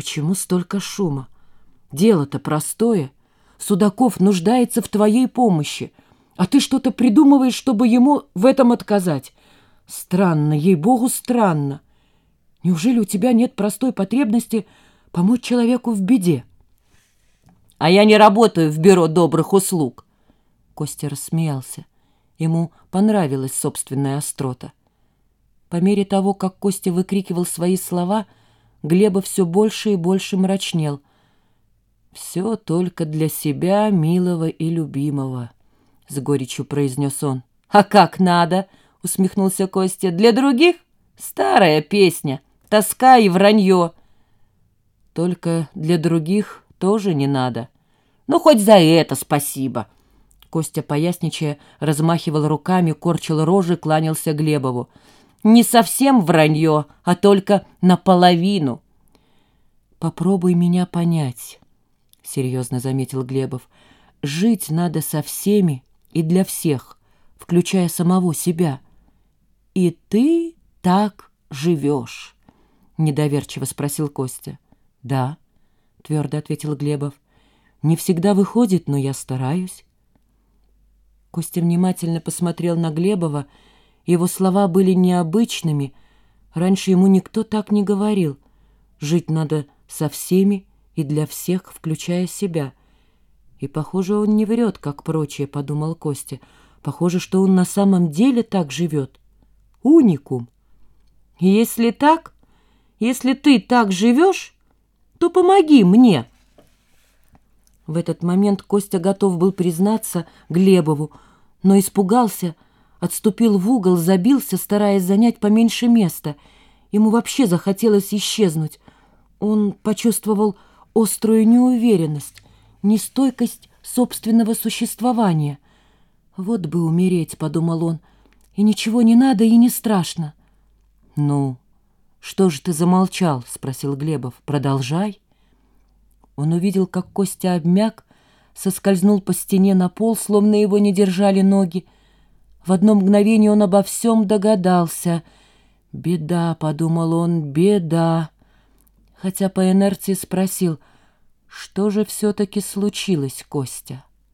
Почему столько шума? Дело-то простое. Судаков нуждается в твоей помощи, а ты что-то придумываешь, чтобы ему в этом отказать. Странно, ей-богу, странно. Неужели у тебя нет простой потребности помочь человеку в беде? А я не работаю в бюро добрых услуг. Костя рассмеялся. Ему понравилась собственная острота. По мере того, как Костя выкрикивал свои слова, Глеба все больше и больше мрачнел. «Все только для себя, милого и любимого», — с горечью произнес он. «А как надо?» — усмехнулся Костя. «Для других старая песня, тоска и вранье». «Только для других тоже не надо». «Ну, хоть за это спасибо». Костя, поясничая, размахивал руками, корчил рожи, кланялся Глебову не совсем вранье, а только наполовину. «Попробуй меня понять», — серьезно заметил Глебов. «Жить надо со всеми и для всех, включая самого себя. И ты так живешь?» — недоверчиво спросил Костя. «Да», — твердо ответил Глебов. «Не всегда выходит, но я стараюсь». Костя внимательно посмотрел на Глебова его слова были необычными. Раньше ему никто так не говорил. Жить надо со всеми и для всех, включая себя. И, похоже, он не врет, как прочие, — подумал Костя. Похоже, что он на самом деле так живет. Уникум. Если так, если ты так живешь, то помоги мне. В этот момент Костя готов был признаться Глебову, но испугался — отступил в угол, забился, стараясь занять поменьше места. Ему вообще захотелось исчезнуть. Он почувствовал острую неуверенность, нестойкость собственного существования. «Вот бы умереть», — подумал он, — «и ничего не надо и не страшно». «Ну, что же ты замолчал?» — спросил Глебов. «Продолжай». Он увидел, как Костя обмяк, соскользнул по стене на пол, словно его не держали ноги, в одно мгновение он обо всем догадался. «Беда», — подумал он, — «беда». Хотя по инерции спросил, что же все-таки случилось, Костя?